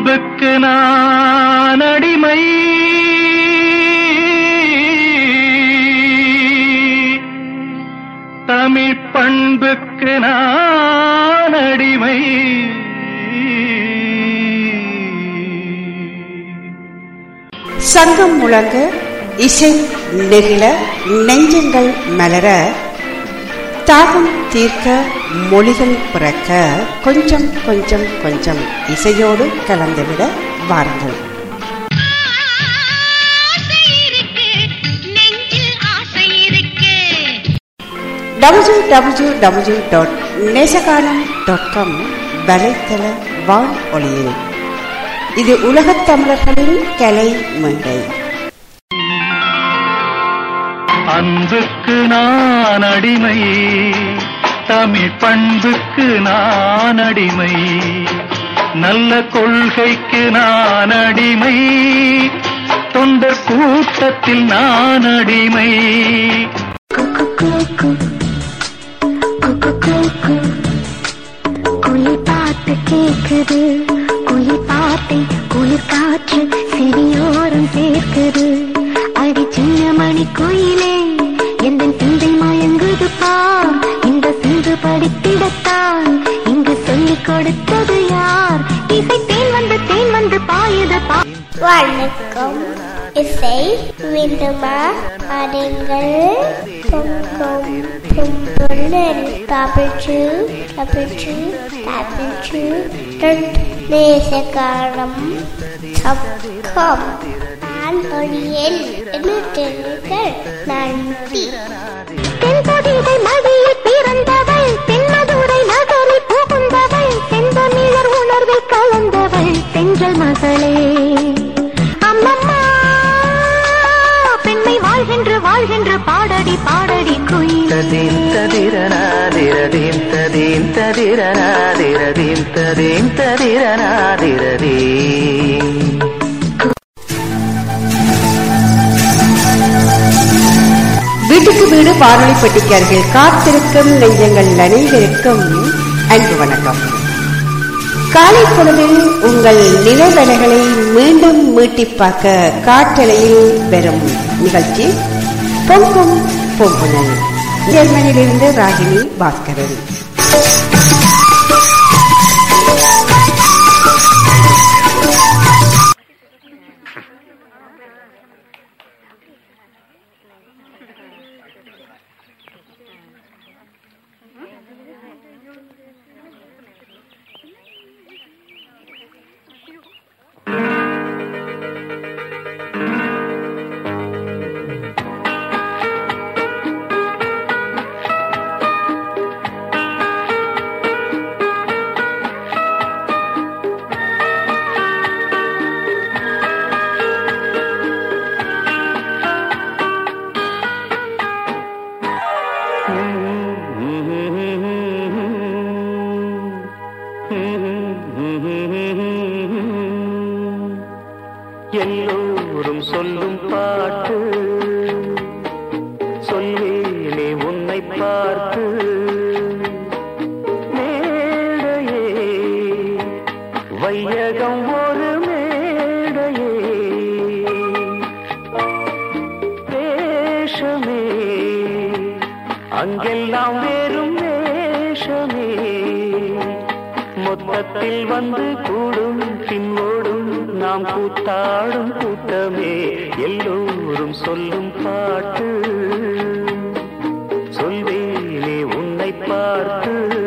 அன்புக்கு நான் அடிமை. தமிழ் பண்புக்கு நான் அடிமை. சங்கம் முழங்க இசை நெகிழ நெஞ்சங்கள் மலர தாகம் தீர்க்க மொழிகள் பிறக்க கொஞ்சம் கொஞ்சம் கொஞ்சம் இசையோடு கலந்துவிட வாருங்கள். டபிள்யூ டபிள்யூ டபிள்யூ டாட் நேசகாலம் டாட் காம் வலைத்தள வான் ஒளியில் இது உலகத் தமிழர்களின் கலை மேடை அன்புக்கு நான் அடிமை தமிழ் பண்புக்கு நான் அடிமை நல்ல கொள்கைக்கு நான் அடிமை தொண்டர் கூட்டத்தில் நான் அடிமை குயில் பாட்டு கேட்குது. குயில் பாட்டை குளிர் காற்று செவியோரம் சேர்க்குது. அடி சின்ன மணி குயிலே எந்த சிந்தை மயங்குது இந்த சிந்து படித்திடத்தான். இங்கு சொல்லிக் கொடுத்தது யார்? இசை தேன் வந்து தேன் வந்து பாயுது வணக்கம். இசை விந்துமா அறிங்கள் பொங்கும் பொம்புலன் தபிச்சு டூ டபுள் நேசகாரம். சப்கம். ஒளியில் இணைந்திருங்கள் நன்றி. தென்பொடிகள் மடியில் வீடு காத்திருக்கும் நெஞ்சங்கள் அனைவருக்கும் அன்பு வணக்கம். காலை பொழுதில் உங்கள் நிலவலைகளை மீண்டும் மீட்டி பார்க்க காற்றலையில் பெறும் நிகழ்ச்சி பொங்கும் பொங்குனல் ஜெர்மனியிலிருந்து ராகினி பாஸ்கரன். வேஷமே. அங்கெல்லாம் வேறும் வேஷமே. மொத்தத்தில் வந்து கூடும் பின்னோடும் நாம் கூத்தாடும் கூட்டமே. எல்லோரும் சொல்லும் பாட்டு சொல்வேனே உன்னை பார்த்து.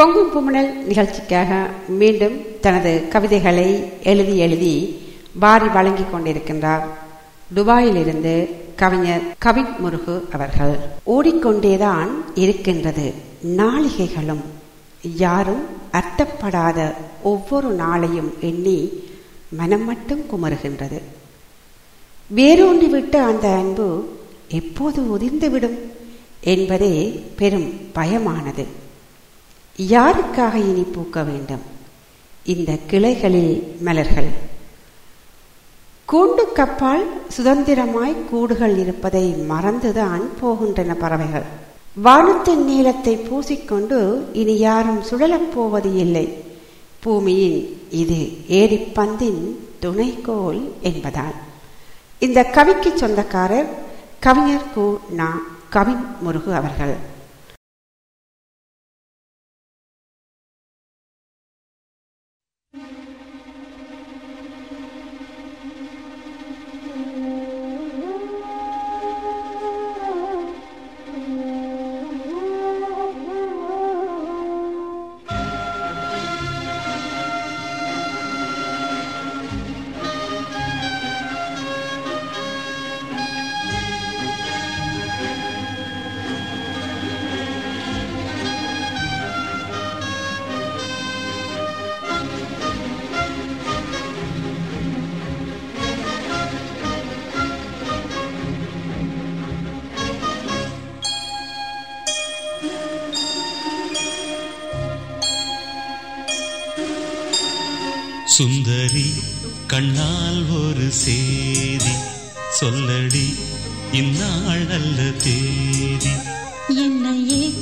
பொங்கும் புமணல் நிகழ்ச்சிக்காக மீண்டும் தனது கவிதைகளை எழுதி எழுதி வாரி வழங்கிக் கொண்டிருக்கின்றார். துபாயிலிருந்து கவிஞர் கவின் முருகு அவர்கள். ஓடிக்கொண்டேதான் இருக்கின்றது. நாளிகைகளும் யாரும் அர்த்தப்படாத ஒவ்வொரு நாளையும் எண்ணி மனம் மட்டும் குமருகின்றது. வேரூன்றிவிட்ட அந்த அன்பு எப்போது உதிர்ந்துவிடும் என்பதே பெரும் பயமானது. யாருக்காக இனி பூக்க வேண்டும்? இந்த கிளைகளில் மலர்கள். கூண்டு கப்பால் சுதந்திரமாய் கூடுகள் இருப்பதை மறந்துதான் போகின்றன பறவைகள். வானத்தின் நீளத்தை பூசிக்கொண்டு இனி யாரும் சுழலப் போவது இல்லை. பூமியின் இது ஏரிப்பந்தின் துணைக்கோல் என்பதால். இந்த கவிக்கு சொந்தக்காரர் கவிஞர் கு. நா. கவின் முருகு அவர்கள். சுந்தரி கண்ணால் ஒரு சேதி. சொல்லடி இந்நாள் அல்ல தேதி. என்னையே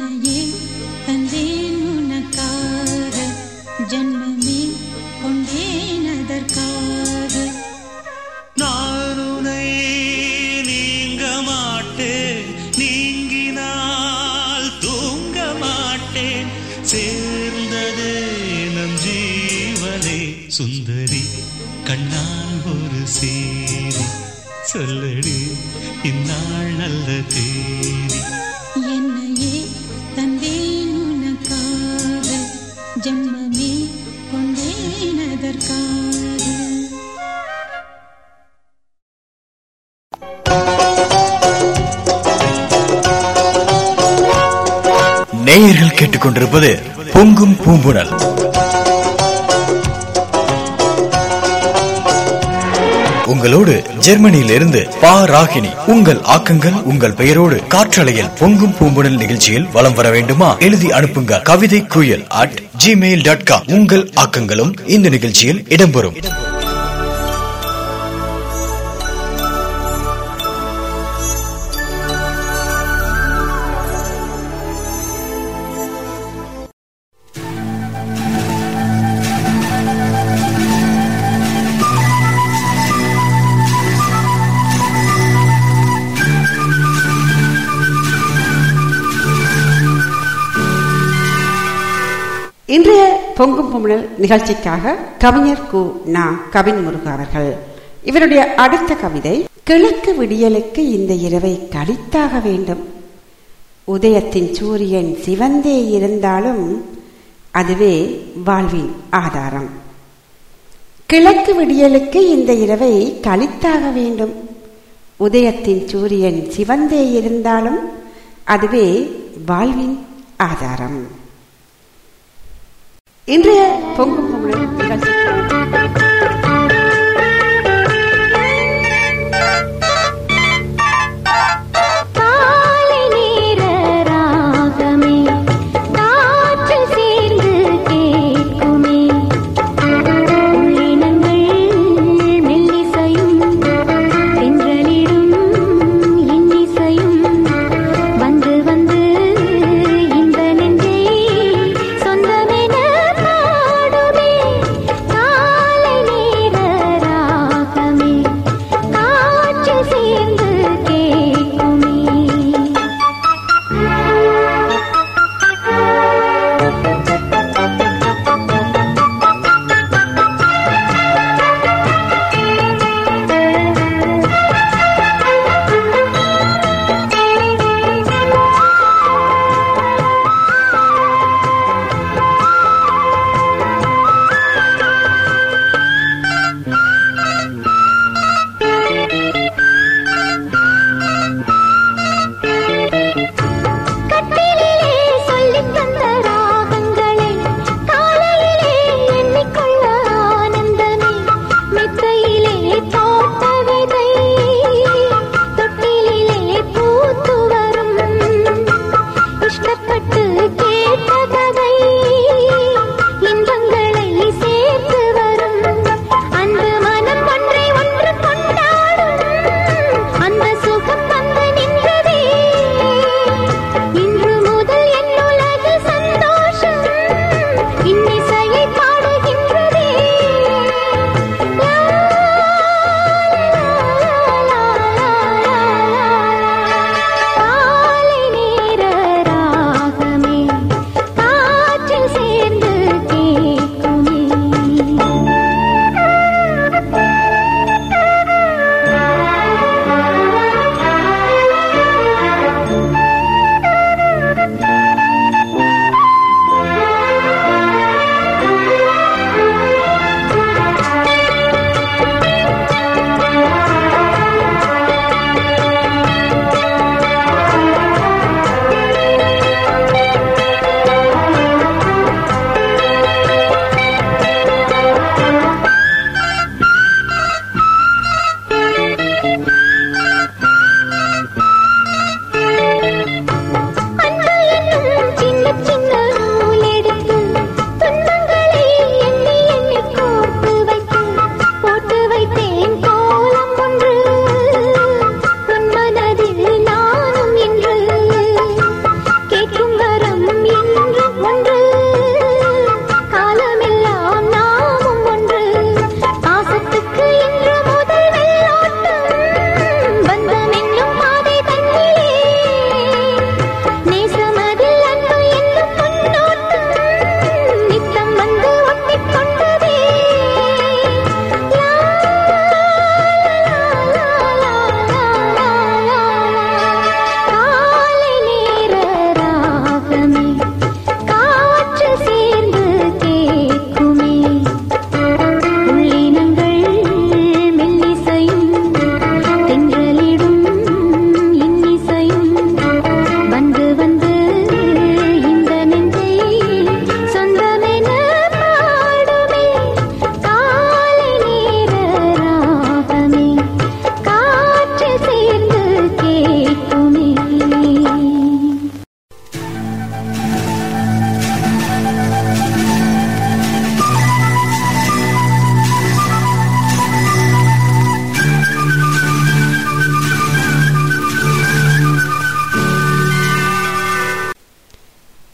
என்னையே தந்தேன் பூம்புணல் உங்களோடு ஜெர்மனியிலிருந்து பா ராகினி. உங்கள் ஆக்கங்கள் உங்கள் பெயரோடு காற்றலையில் பொங்கும் பூம்புணல் நிகழ்ச்சியில் வலம் வர வேண்டுமா? எழுதி அனுப்புங்க கவிதை குயல் அட் ஜிமெயில் டாட் காம் உங்கள் ஆக்கங்களும் இந்த நிகழ்ச்சியில் இடம்பெறும். நிகழ்ச்சிக்காக கவிஞர் கு. நா. கவின் முருகா அவர்கள். இவருடைய அடுத்த கவிதை கிழக்கு விடியலுக்கு இந்த இரவை கழித்தாக வேண்டும். உதயத்தின் சூரியன் சிவந்தே இருந்தாலும் அதுவே வாழ்வின் ஆதாரம். கிழக்கு விடியலுக்கு இந்த இரவை கழித்தாக வேண்டும். உதயத்தின் சூரியன் சிவந்தே இருந்தாலும் அதுவே வாழ்வின் ஆதாரம். இன்றைய பொங்கும்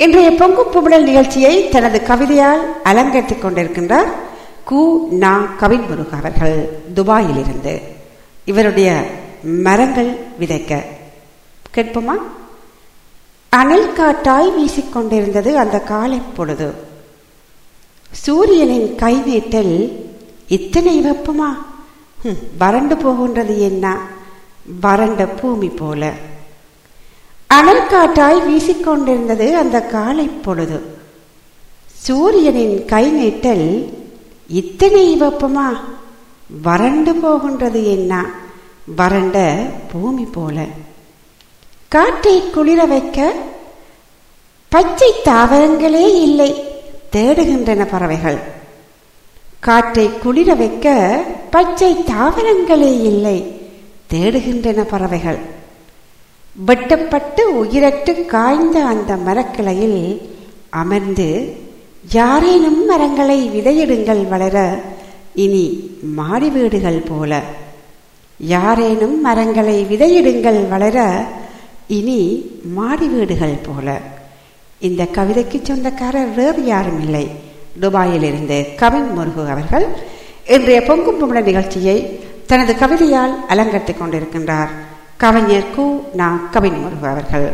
இன்றைய பொங்கு புமிழல் நிகழ்ச்சியை தனது கவிதையால் அலங்கரித்துக் கொண்டிருக்கின்றார் கு. நா. கவின் முருகா அவர்கள் துபாயிலிருந்து. இவருடைய மரங்கள் விதைக்க. கேட்போமா? அனல் காட்டாய் வீசிக்கொண்டிருந்தது அந்த காலை பொழுது. சூரியனின் கை நீட்டல் இத்தனை வெப்பமா? வறண்டு போகின்றது என்ன? வறண்ட பூமி போல. அனல் வீசிக்கொண்டிருந்தது அந்த காலை பொழுது. சூரியனின் கை நீட்டல் இத்தனை வெப்பமா? வறண்டு போகின்றது என்ன? வறண்ட பூமி போல. காற்றை குளிர வைக்க பச்சை தாவரங்களே இல்லை தேடுகின்றன பறவைகள். காற்றை குளிர வைக்க பச்சை தாவரங்களே இல்லை தேடுகின்றன பறவைகள். வெட்டப்பட்டு உயிரற்று காய்ந்த அந்த மரக்கிளையில் அமர்ந்து யாரேனும் மரங்களை விதையிடுங்கள் வளர இனி மாடி வீடுகள் போல. யாரேனும் மரங்களை விதையிடுங்கள் வளர இனி மாடி வீடுகள் போல. இந்த கவிதைக்கு சொந்தக்காரர் வேறு யாரும் இல்லை. துபாயிலிருந்து கவின் முருகு அவர்கள் இன்றைய பொங்கும் பொம்பள நிகழ்ச்சியை தனது கவிதையால் அலங்கரித்துக் கொண்டிருக்கின்றார். கவிஞர் கு நா கவின் முருகு அவர்கள்.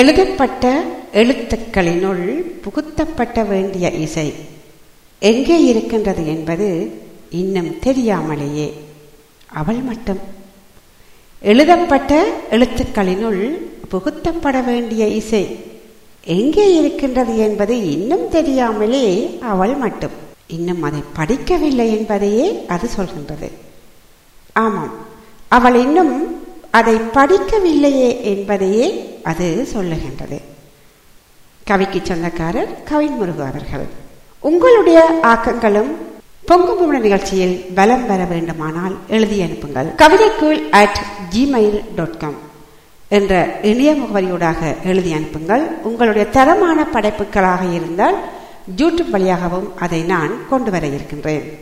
எழுதப்பட்ட எழுத்துக்களினுள் புகுத்தப்பட்ட வேண்டிய இசை எங்கே இருக்கின்றது என்பது இன்னும் தெரியாமலேயே. அவள் மட்டும். எழுதப்பட்ட எழுத்துக்களினுள் புகுத்தப்பட வேண்டிய இசை எங்கே இருக்கின்றது என்பது இன்னும் தெரியாமலே அவள் மட்டும். இன்னும் அதை படிக்கவில்லை என்பதையே அது சொல்கின்றது. ஆமாம் அவள் இன்னும் அதை படிக்கவில்லையே என்பதையே அது சொல்லுகின்றது. கவிக்கு சொந்தக்காரர் கவின் முருகு அவர்கள். உங்களுடைய ஆக்கங்களும் பொங்குபுண நிகழ்ச்சியில் பலம் பெற வேண்டுமானால் எழுதி அனுப்புங்கள். கவிதைக்குள் அட் ஜிமெயில் டாட் காம் என்ற இணைய முகவரியூடாக எழுதி அனுப்புங்கள். உங்களுடைய தரமான படைப்புகளாக இருந்தால் யூடியூப் வழியாகவும் அதை நான் கொண்டு வர இருக்கின்றேன்.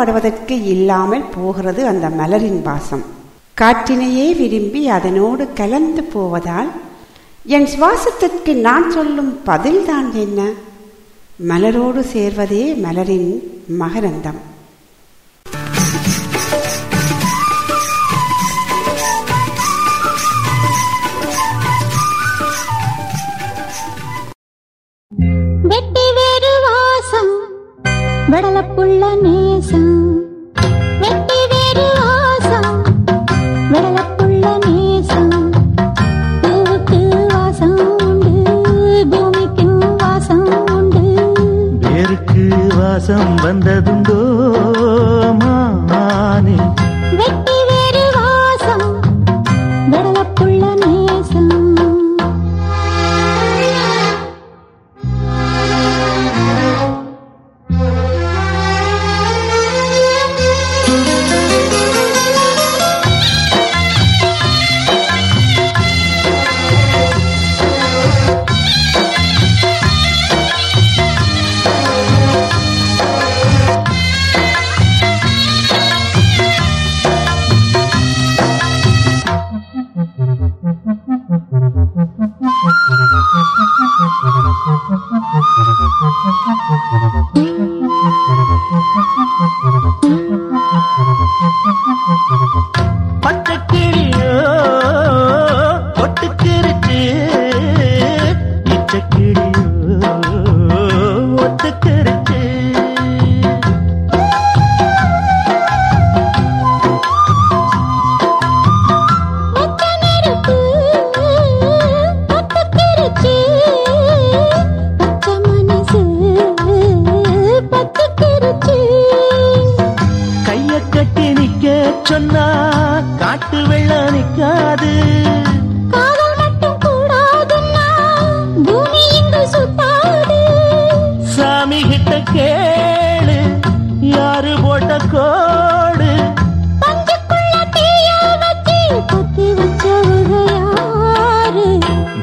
விரும்பப்படுவதற்கு இல்லாமல் போகிறது அந்த மலரின் வாசம். காற்றினையே விரும்பி அதனோடு கலந்து போவதால் என் சுவாசத்திற்கு நான் சொல்லும் பதில்தான் என்ன? மலரோடு சேர்வதே மலரின் மகரந்தம்.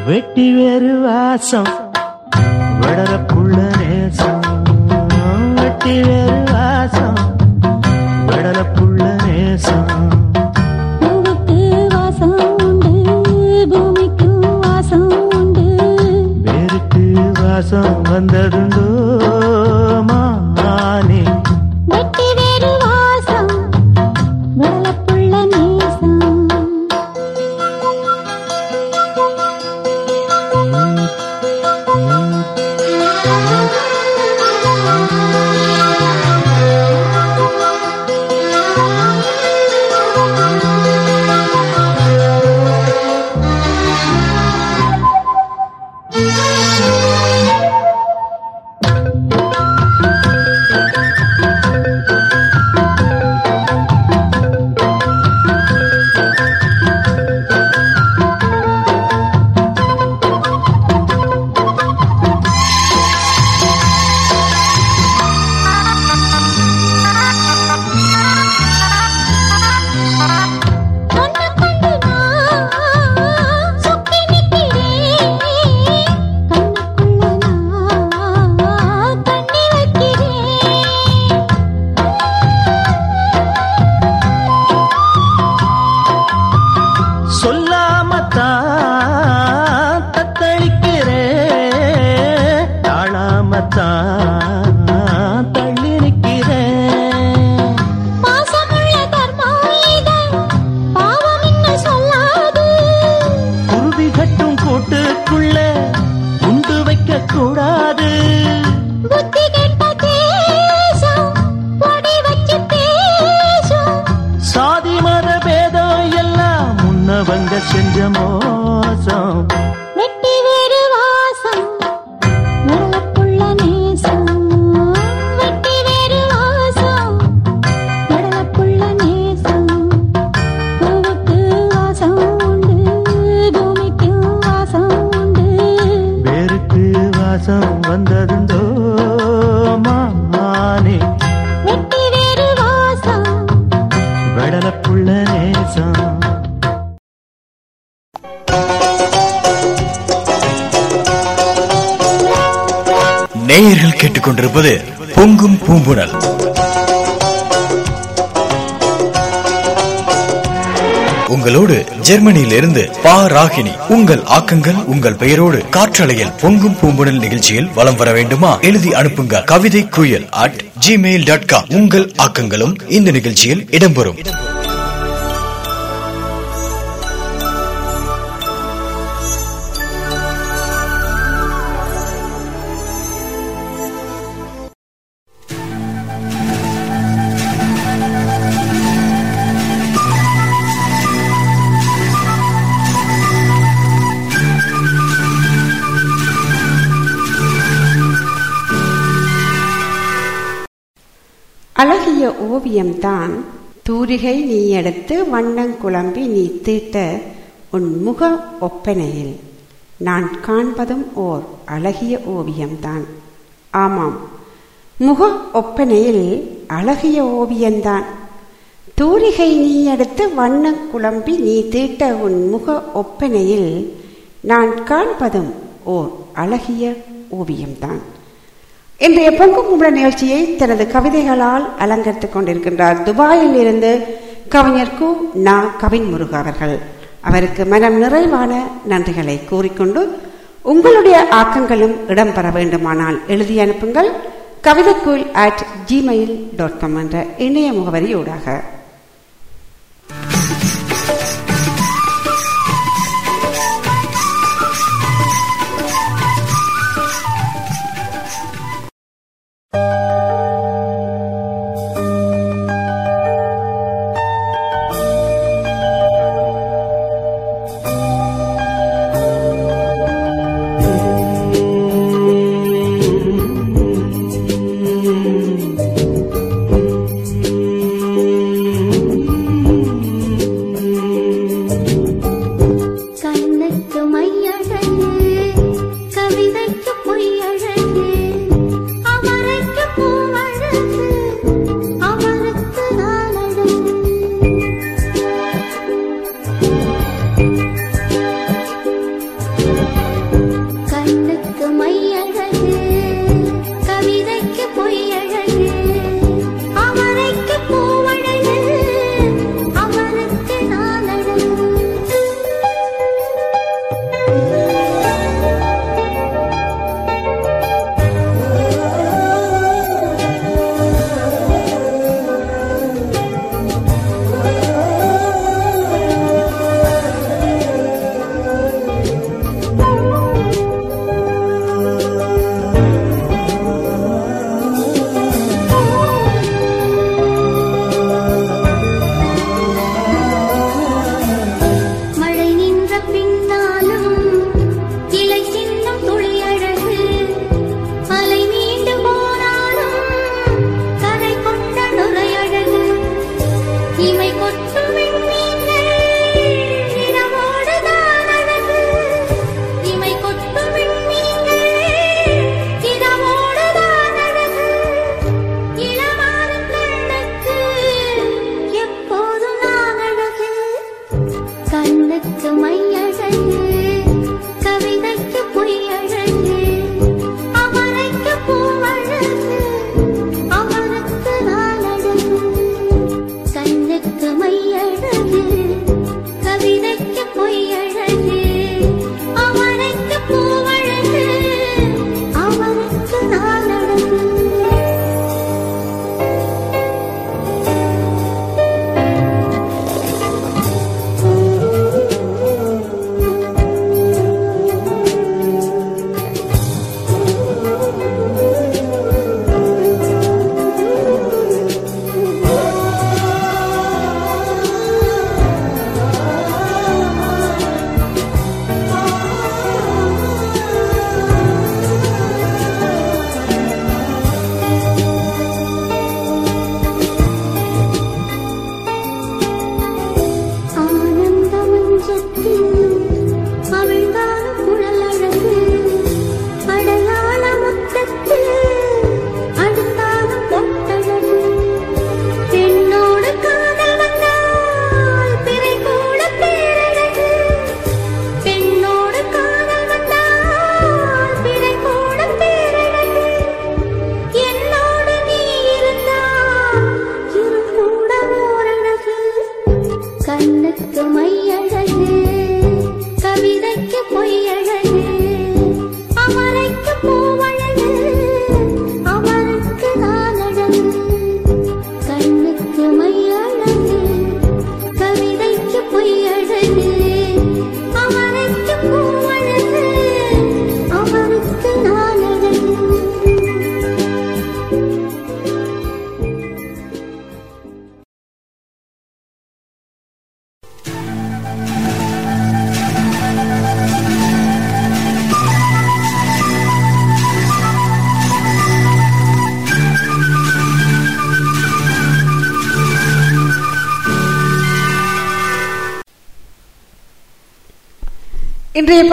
வெட்டி வேறு வாசம். வளர புள்ள நேசம். வெட்டி வேறு வாசம். வளர புள்ள நேசம் வாசம் உண்டு ஜெர்மனியிலிருந்து பா. ராகினி உங்கள் ஆக்கங்கள் உங்கள் பெயரோடு காற்றலையில் பொங்கும் பூம்புணல் நிகழ்ச்சியில் வலம் வர வேண்டுமா? எழுதி அனுப்புங்க. கவிதை குயல் அட் ஜிமெயில் டாட் காம் உங்கள் ஆக்கங்களும் இந்த நிகழ்ச்சியில் இடம்பெறும். ஓவியம்தான் தூரிகை நீ எடுத்து வண்ணங்குழம்பி நீ தீட்ட உன் முக ஒப்பனையில். நான் காண்பதும் ஓர் அழகிய ஓவியம்தான் ஆமாம் முக ஒப்பனையில் அழகிய ஓவியம்தான் தூரிகை நீ எடுத்து வண்ண குழம்பி நீ தீட்ட உன் முக ஒப்பனையில் நான் காண்பதும் ஓர் அழகிய ஓவியம்தான் இன்றைய பொங்கு கும்பல நிகழ்ச்சியை தனது கவிதைகளால் அலங்கரித்துக் கொண்டிருக்கின்றார். துபாயில் இருந்து கவிஞர் கு. நா. கவின் முருக அவர்கள். அவருக்கு மனம் நிறைவான நன்றிகளை கூறிக்கொண்டு உங்களுடைய ஆக்கங்களும் இடம்பெற வேண்டுமானால் எழுதி அனுப்புங்கள். கவிதைக்குள் அட் ஜிமெயில் டாட் காம் என்ற இணைய முகவரியூடாக.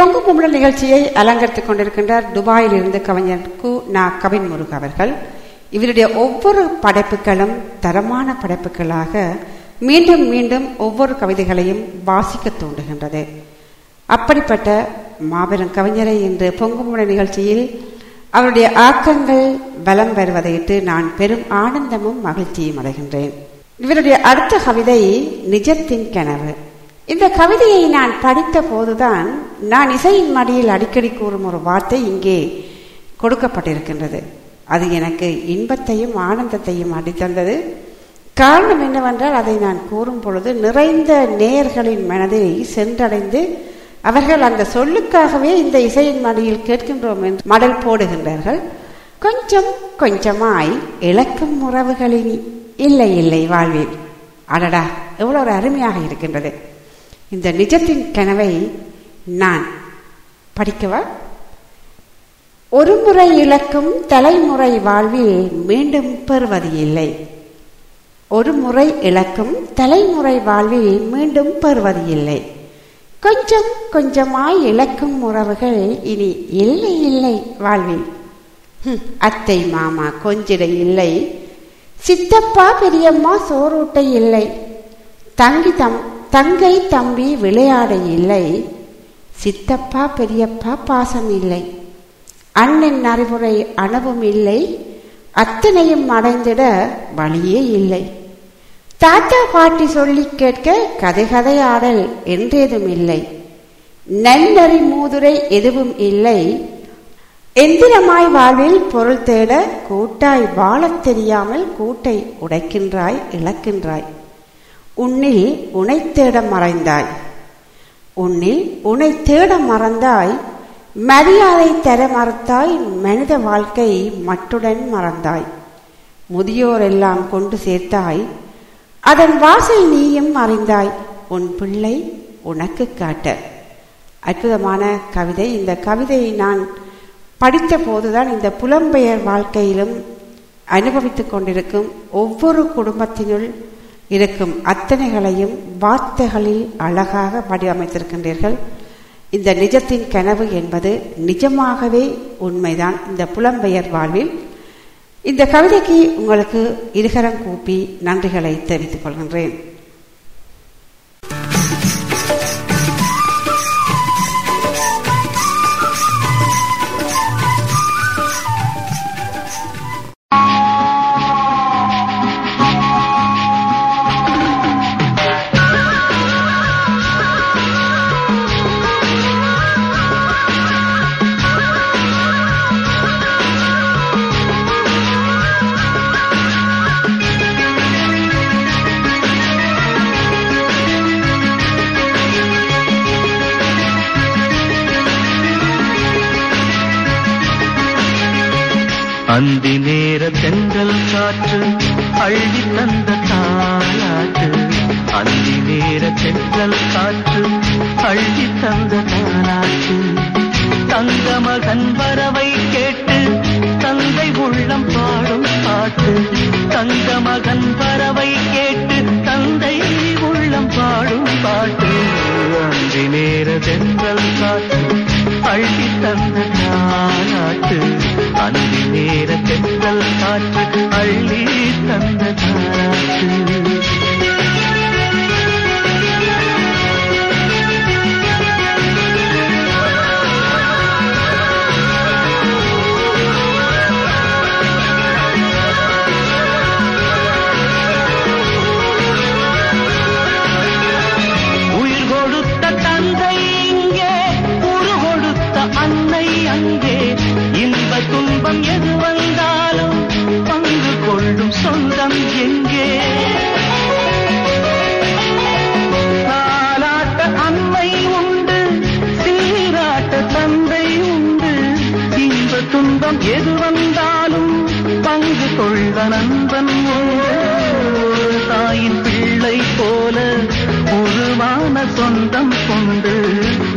பொங்கு கும்பல் நிகழ்ச்சியை அலங்கரித்துக் கொண்டிருக்கின்றார் துபாயில் இருந்து கவிஞர் கு. நா. கவின் முருக் அவர்கள். இவருடைய ஒவ்வொரு படைப்புகளும் தரமான படைப்புகளாக மீண்டும் மீண்டும் ஒவ்வொரு கவிதைகளையும் வாசிக்க தூண்டுகின்றது. அப்படிப்பட்ட மாபெரும் கவிஞரை இன்று பொங்குமுட நிகழ்ச்சியில் அவருடைய ஆக்கங்கள் பலம் வருவதையிட்டு நான் பெரும் ஆனந்தமும் மகிழ்ச்சியும் அடைகின்றேன். இவருடைய அடுத்த கவிதை நிஜத்தின் கனவு. இந்த கவிதையை நான் படித்த போதுதான் நான் இசையின் மடியில் அடிக்கடி கூறும் ஒரு வார்த்தை இங்கே கொடுக்கப்பட்டிருக்கின்றது. அது எனக்கு இன்பத்தையும் ஆனந்தத்தையும் அடித்தந்தது. காரணம் என்னவென்றால் அதை நான் கூறும் பொழுது நிறைந்த நேயர்களின் மனதை சென்றடைந்து அவர்கள் அந்த சொல்லுக்காகவே இந்த இசையின் மடியில் கேட்கின்றோம் என்று மடல் போடுகின்றார்கள். கொஞ்சம் கொஞ்சமாய் இழக்கும் உறவுகளின் இல்லை இல்லை வாழ்வில். அடடா எவ்வளோ ஒரு அருமையாக இருக்கின்றது. இந்த நிஜத்தின் கனவை நான் படிக்கவா? ஒரு முறை இழக்கும் தலைமுறை வாழ்வில் மீண்டும் பெறுவது இல்லை. ஒரு முறை இழக்கும் தலைமுறை வாழ்வில் மீண்டும் பெறுவது இல்லை. கொஞ்சம் கொஞ்சமாய் இழக்கும் உறவுகள் இனி இல்லை இல்லை வாழ்வில். அத்தை மாமா கொஞ்சிட இல்லை. சித்தப்பா பெரியம்மா சோறூட்ட இல்லை. தங்கி தம் தங்கை தம்பி விளையாட இல்லை. சித்தப்பா பெரியப்பா பாசம் இல்லை. அண்ணன் அறிவுரை அணவும் இல்லை. அத்தனையும் அடைந்திட வழியே இல்லை. தாத்தா பாட்டி சொல்லி கேட்க கதை கதையாடல் என்றேதும் இல்லை. நன்னறி மூதுரை எதுவும் இல்லை. எந்திரமாய் வாழ்வில் பொருள் தேட கூட்டாய் வாழத் தெரியாமல் கூட்டை உடைக்கின்றாய் இழக்கின்றாய். உன்னில் உனை தேட மறைந்தாய். உன்னில் உனை தேட மறந்தாய். மரியாதை தர மறத்தாய். மனித வாழ்க்கை மட்டுடன் மறந்தாய். முதியோர் எல்லாம் கொண்டு சேர்த்தாய். அதன் வாசல் நீயும் அறிந்தாய். உன் பிள்ளை உனக்கு காட்ட. அற்புதமான கவிதை. இந்த கவிதையை நான் படித்த போதுதான் இந்த புலம்பெயர் வாழ்க்கையிலும் அனுபவித்துக் கொண்டிருக்கும் ஒவ்வொரு குடும்பத்தினுள் இருக்கும் அத்தனைகளையும் வார்த்தைகளில் அழகாக வடிவமைத்திருக்கின்றீர்கள். இந்த நிஜத்தின் கனவு என்பது நிஜமாகவே உண்மைதான். இந்த புலம்பெயர் வாழ்வில் இந்த கவிதைக்கு உங்களுக்கு இருகரம் கூப்பி நன்றிகளை தெரிவித்துக் கொள்கின்றேன். அந்தி நேர தென்றல் காற்று அள்ளி தந்த தாலாட்டு. அந்தி நேர தென்றல் காற்று அள்ளி தந்த தாலாட்டு. தங்க மகன் வரவை கேட்டு தந்தை உள்ளம் பாடும் பாட்டு. தங்க மகன் வரவை கேட்டு தந்தை உள்ளம் பாடும் பாட்டு. அந்தி நேர தென்றல் காற்று அள்ளி தந்த தாலாட்டு. அந்தி நேர காற்று அள்ளி தந்தது. எங்கே? தாலாட்ட அன்னை உண்டு சீராட்ட தந்தை உண்டு. இன்ப துன்பம் எது வந்தாலும் பங்கு கொள்ள நண்பன் தாயின் பிள்ளை போல உருவான சொந்தம் கொண்டு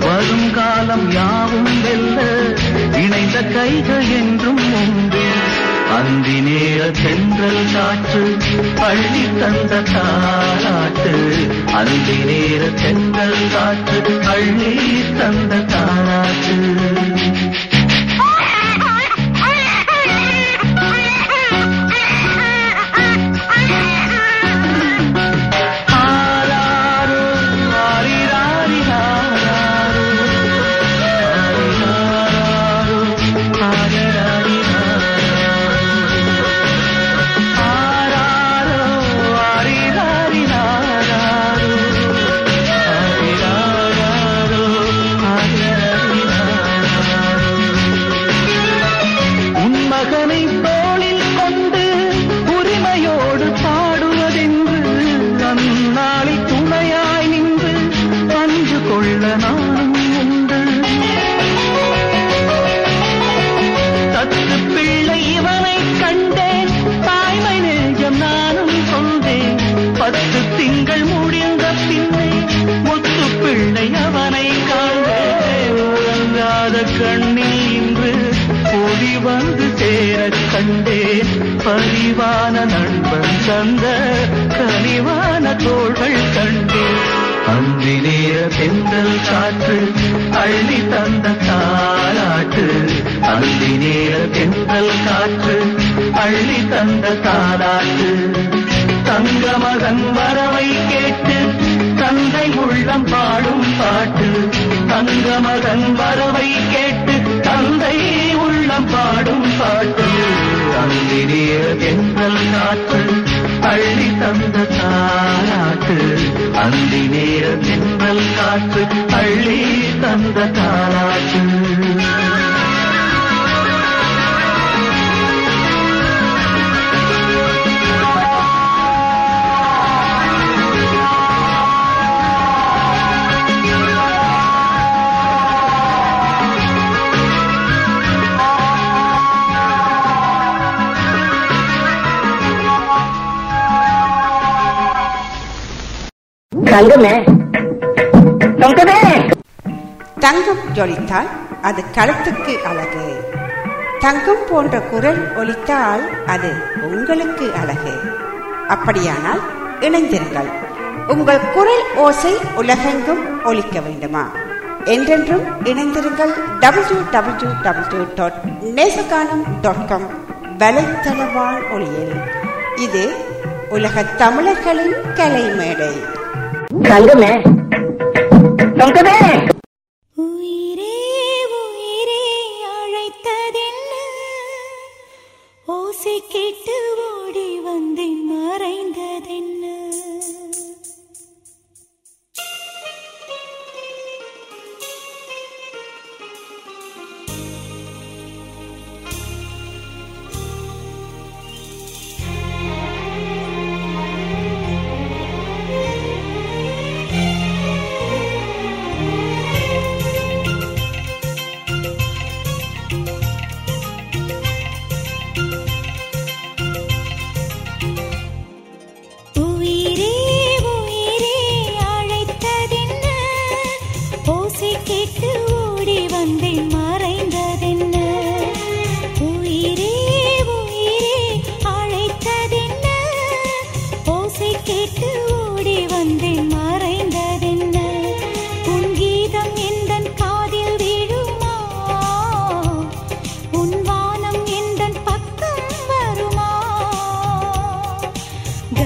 வரும் காலம் யாவும் வெல்ல இணைந்த கைகள் அந்தி நேர சென்றல் காற்று பள்ளி தந்த தாராட்டு அந்தி நேர சென்றல் காற்று பள்ளி தந்த தாராட்டு தென்றல் காற்று அள்ளி தந்த தாலாட்டு. அந்தி நேர தென்றல் காற்று அள்ளி தந்த தாலாட்டு. தங்க மகன் வரவை கேட்டு தந்தை உள்ளம் பாடும் பாட்டு. தங்க மகன் வரவை கேட்டு தந்தை உள்ளம் பாடும் பாட்டு. அந்தி நேர தென்றல் காற்று அள்ளி தந்த தாலாட்டு. அந்தி நேர தென்றல் காற்று அள்ளி தந்த தாலாட்டு தங்கமே. தங்கமே. தங்கம் ஜொலித்தால் அது களத்துக்கு அழகு. தங்கம் போன்ற குரல் ஒலித்தால் அது உங்களுக்கு அழகு. அப்படியானால் இணைந்திருங்கள். உங்கள் குரல் ஓசை உலகெங்கும் ஒலிக்க வேண்டுமா? என்றென்றும் இணைந்திருங்கள் W W W dot Nesaganam dot com வலைத்தளவாழ் ஒளியில். இது உலகத் தமிழர்களின் கலை மேடை தங்கமே தங்கமே உயிரே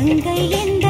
கங்கை எந்தன்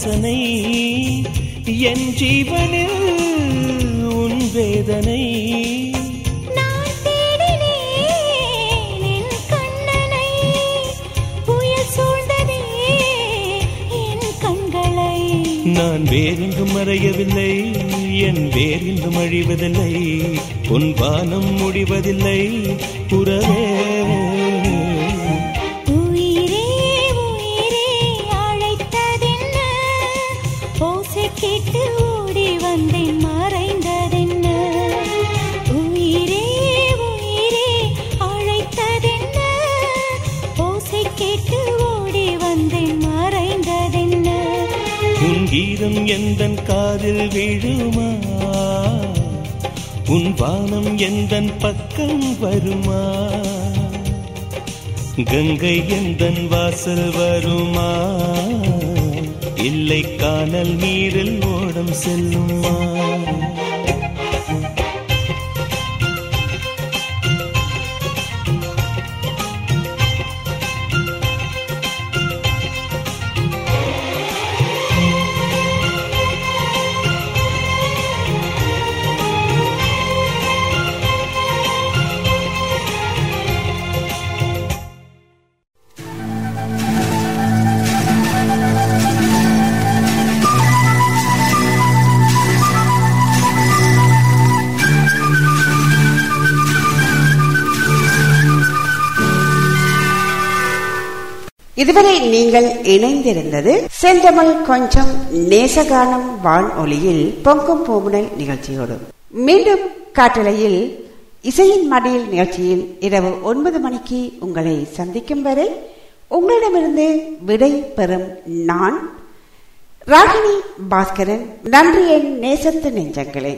வாசனை. என் ஜீவனே கங்கை எந்தன் வாசல் வருமா? இல்லை காணல் நீரில் ஓடம் செல்லுமா? இத்துடன் நீங்கள் இணைந்திருந்தது செந்தமிழ் கொஞ்சம் நேசகானம் வானொலியில் பொங்கும் பூமுடல் நிகழ்ச்சியோடு. மீண்டும் காட்டலையில் இசையின் மடியில் நிகழ்ச்சியில் இரவு ஒன்பது மணிக்கு உங்களை சந்திக்கும் வரை உங்களிடமிருந்து விடை பெறும் நான் ராகினி பாஸ்கரன். நன்றி நேசத்து நெஞ்சங்களே.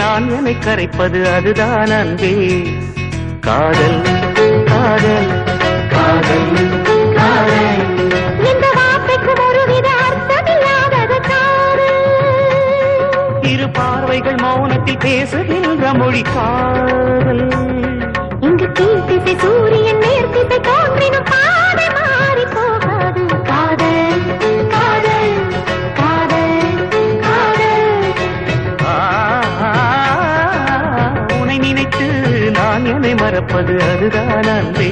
நான் என்னை கரைப்பது அதுதான் அன்பே. காதல் காதல் காதல் இரு பார்வைகள் மௌனத்தில் பேசுகின்ற மொழி காதல். மறப்பது அதுதான் அன்பே.